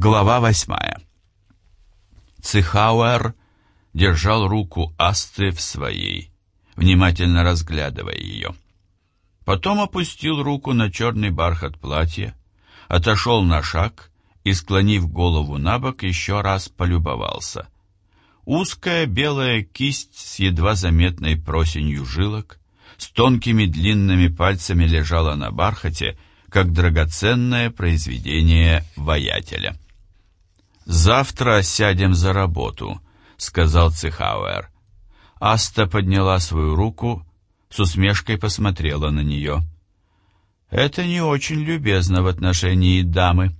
Глава восьмая. Цихауэр держал руку Асты в своей, внимательно разглядывая ее. Потом опустил руку на черный бархат платья, отошел на шаг и, склонив голову на бок, еще раз полюбовался. Узкая белая кисть с едва заметной просенью жилок, с тонкими длинными пальцами лежала на бархате, как драгоценное произведение воятеля. «Завтра сядем за работу», — сказал Цихауэр. Аста подняла свою руку, с усмешкой посмотрела на нее. «Это не очень любезно в отношении дамы.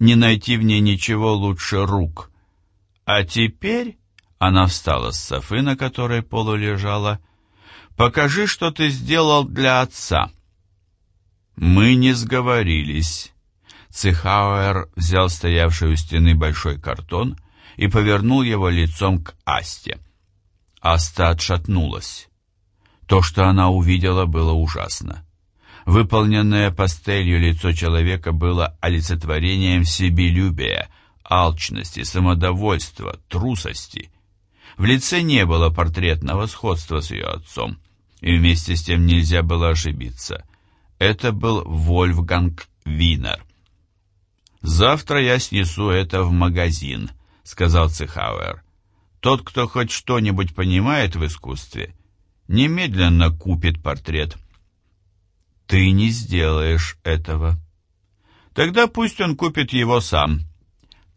Не найти в ней ничего лучше рук. А теперь...» — она встала с софы, на которой полу лежала. «Покажи, что ты сделал для отца». «Мы не сговорились». Цихауэр взял стоявший у стены большой картон и повернул его лицом к Асте. Аста отшатнулась. То, что она увидела, было ужасно. Выполненное пастелью лицо человека было олицетворением себелюбия, алчности, самодовольства, трусости. В лице не было портретного сходства с ее отцом, и вместе с тем нельзя было ошибиться. Это был Вольфганг Винер. «Завтра я снесу это в магазин», — сказал Цехауэр. «Тот, кто хоть что-нибудь понимает в искусстве, немедленно купит портрет». «Ты не сделаешь этого». «Тогда пусть он купит его сам.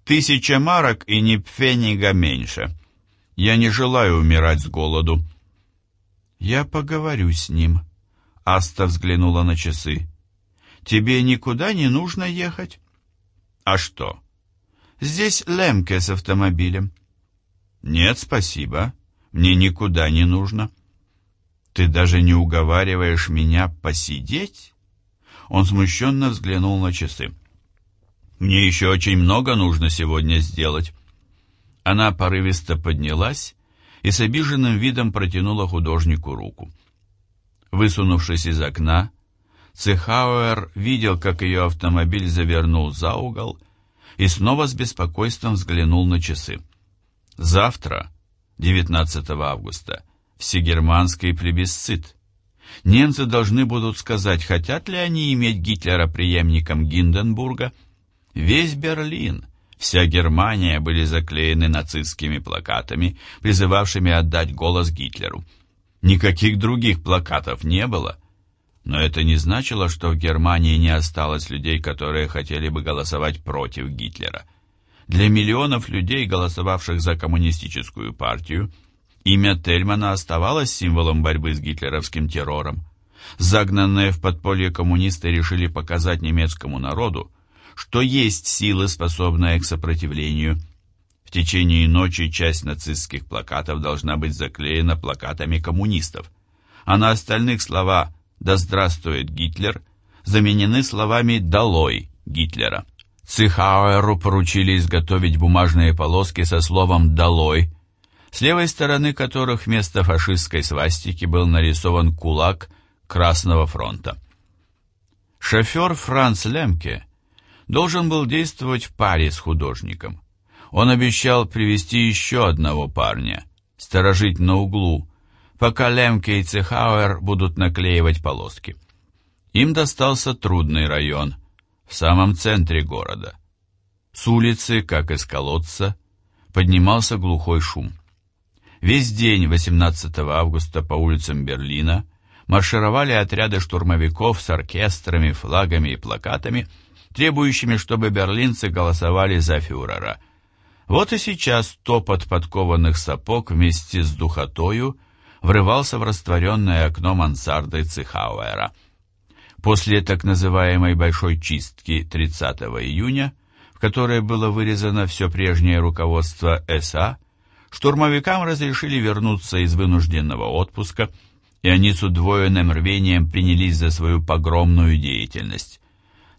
Тысяча марок и ни пфенига меньше. Я не желаю умирать с голоду». «Я поговорю с ним», — Аста взглянула на часы. «Тебе никуда не нужно ехать?» «А что?» «Здесь Лемке с автомобилем». «Нет, спасибо. Мне никуда не нужно». «Ты даже не уговариваешь меня посидеть?» Он смущенно взглянул на часы. «Мне еще очень много нужно сегодня сделать». Она порывисто поднялась и с обиженным видом протянула художнику руку. Высунувшись из окна, Цехауэр видел, как ее автомобиль завернул за угол и снова с беспокойством взглянул на часы. Завтра, 19 августа, всегерманский плебисцит. Немцы должны будут сказать, хотят ли они иметь Гитлера преемником Гинденбурга. Весь Берлин, вся Германия были заклеены нацистскими плакатами, призывавшими отдать голос Гитлеру. Никаких других плакатов не было – но это не значило, что в Германии не осталось людей, которые хотели бы голосовать против Гитлера. Для миллионов людей, голосовавших за коммунистическую партию, имя Тельмана оставалось символом борьбы с гитлеровским террором. Загнанные в подполье коммунисты решили показать немецкому народу, что есть силы, способные к сопротивлению. В течение ночи часть нацистских плакатов должна быть заклеена плакатами коммунистов, а на остальных слова «Да здравствует Гитлер» заменены словами «Долой Гитлера». Цихауэру поручили изготовить бумажные полоски со словом «Долой», с левой стороны которых вместо фашистской свастики был нарисован кулак Красного фронта. Шофер Франц Лемке должен был действовать в паре с художником. Он обещал привести еще одного парня, сторожить на углу, пока Лемке и Цехауэр будут наклеивать полоски. Им достался трудный район, в самом центре города. С улицы, как из колодца, поднимался глухой шум. Весь день 18 августа по улицам Берлина маршировали отряды штурмовиков с оркестрами, флагами и плакатами, требующими, чтобы берлинцы голосовали за фюрера. Вот и сейчас топот подкованных сапог вместе с духотою врывался в растворенное окно мансарды Цихауэра. После так называемой «большой чистки» 30 июня, в которой было вырезано все прежнее руководство СА, штурмовикам разрешили вернуться из вынужденного отпуска, и они с удвоенным рвением принялись за свою погромную деятельность.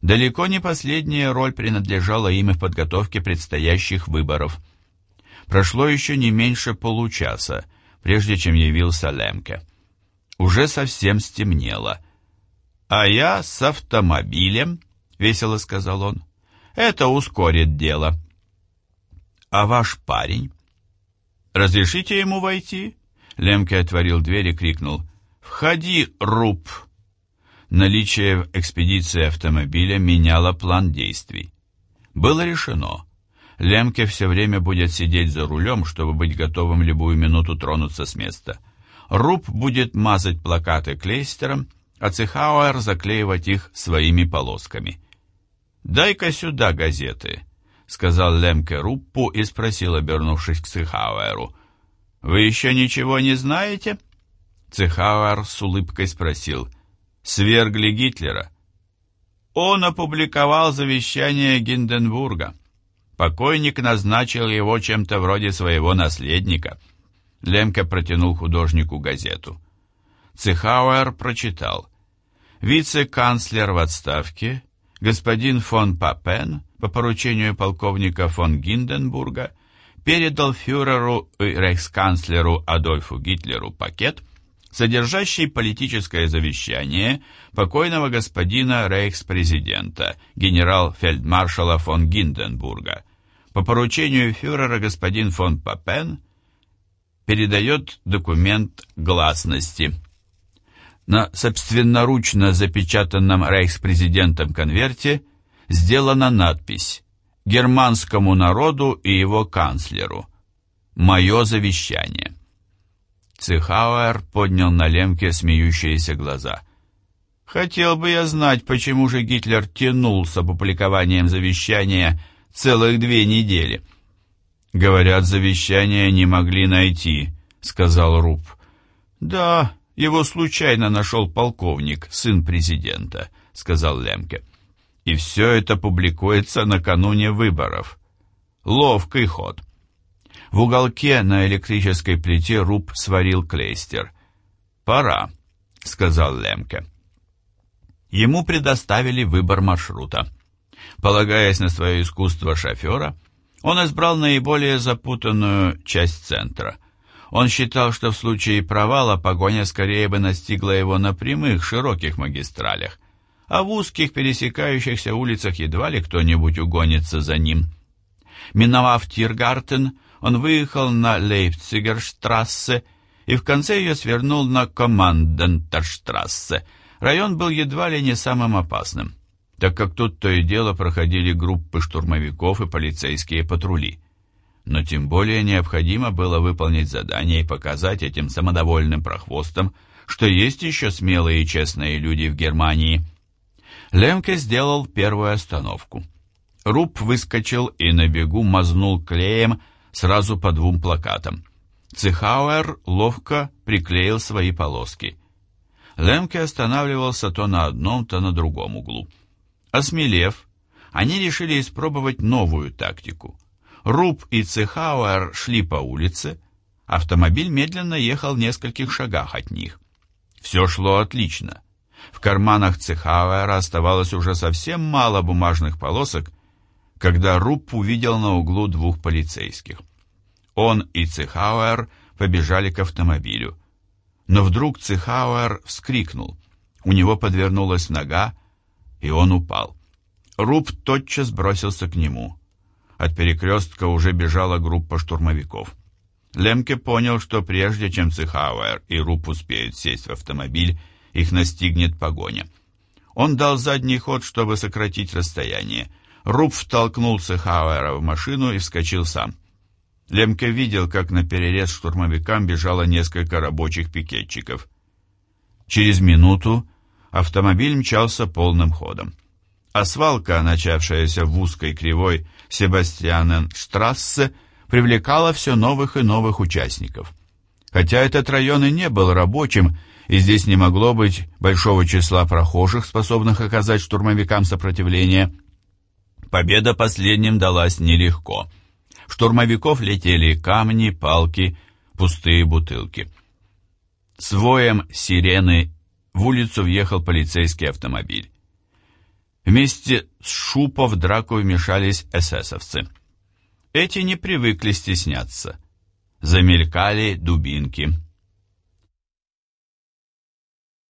Далеко не последняя роль принадлежала им и в подготовке предстоящих выборов. Прошло еще не меньше получаса, прежде чем явился Лемке. Уже совсем стемнело. «А я с автомобилем», — весело сказал он. Это ускорит дело. А ваш парень? Разрешите ему войти? Лемке отворил дверь и крикнул. «Входи, Руб!» Наличие в экспедиции автомобиля меняло план действий. Было решено. Лемке все время будет сидеть за рулем, чтобы быть готовым любую минуту тронуться с места. Руб будет мазать плакаты клейстером, а Цехауэр заклеивать их своими полосками. «Дай-ка сюда газеты», — сказал Лемке Руппу и спросил, обернувшись к Цехауэру. «Вы еще ничего не знаете?» Цехауэр с улыбкой спросил. «Свергли Гитлера?» Он опубликовал завещание Гинденбурга. Покойник назначил его чем-то вроде своего наследника. Лемке протянул художнику газету. Цехауэр прочитал. Вице-канцлер в отставке, господин фон Папен, по поручению полковника фон Гинденбурга, передал фюреру и рейхсканцлеру Адольфу Гитлеру пакет, содержащий политическое завещание покойного господина рейхспрезидента, генерал-фельдмаршала фон Гинденбурга. По поручению фюрера господин фон Папен передает документ гласности. На собственноручно запечатанном рейхспрезидентом конверте сделана надпись «Германскому народу и его канцлеру. Мое завещание». Цехауэр поднял на лемке смеющиеся глаза. «Хотел бы я знать, почему же Гитлер тянул с опубликованием завещания целых две недели». «Говорят, завещание не могли найти», — сказал Руб. «Да, его случайно нашел полковник, сын президента», — сказал Лемке. «И все это публикуется накануне выборов. Ловкий ход». В уголке на электрической плите Руб сварил клейстер. «Пора», — сказал Лемке. Ему предоставили выбор маршрута. Полагаясь на свое искусство шофера, он избрал наиболее запутанную часть центра — он считал, что в случае провала погоня скорее бы настигла его на прямых, широких магистралях, а в узких пересекающихся улицах едва ли кто-нибудь угонится за ним. Миновав Тиргартен, он выехал на Лейпцигерштрассе и в конце ее свернул на Командентерштрассе. Район был едва ли не самым опасным, так как тут то и дело проходили группы штурмовиков и полицейские патрули но тем более необходимо было выполнить задание и показать этим самодовольным прохвостам, что есть еще смелые и честные люди в Германии. Лемке сделал первую остановку. Руб выскочил и на бегу мазнул клеем сразу по двум плакатам. Цехауэр ловко приклеил свои полоски. Лемке останавливался то на одном, то на другом углу. Осмелев, они решили испробовать новую тактику — Руб и Цехауэр шли по улице, автомобиль медленно ехал в нескольких шагах от них. Все шло отлично. В карманах Цехауэра оставалось уже совсем мало бумажных полосок, когда Руб увидел на углу двух полицейских. Он и Цехауэр побежали к автомобилю. Но вдруг Цехауэр вскрикнул. У него подвернулась нога, и он упал. Руб тотчас бросился к нему. От перекрестка уже бежала группа штурмовиков. Лемке понял, что прежде чем Цихауэр и Руп успеют сесть в автомобиль, их настигнет погоня. Он дал задний ход, чтобы сократить расстояние. Руп втолкнул Цихауэра в машину и вскочил сам. Лемке видел, как на перерез штурмовикам бежало несколько рабочих пикетчиков. Через минуту автомобиль мчался полным ходом а свалка, начавшаяся в узкой кривой Себастьяненштрассе, привлекала все новых и новых участников. Хотя этот район и не был рабочим, и здесь не могло быть большого числа прохожих, способных оказать штурмовикам сопротивление, победа последним далась нелегко. Штурмовиков летели камни, палки, пустые бутылки. С воем сирены в улицу въехал полицейский автомобиль. Вместе с Шупо в драку вмешались эсэсовцы. Эти не привыкли стесняться. Замелькали дубинки.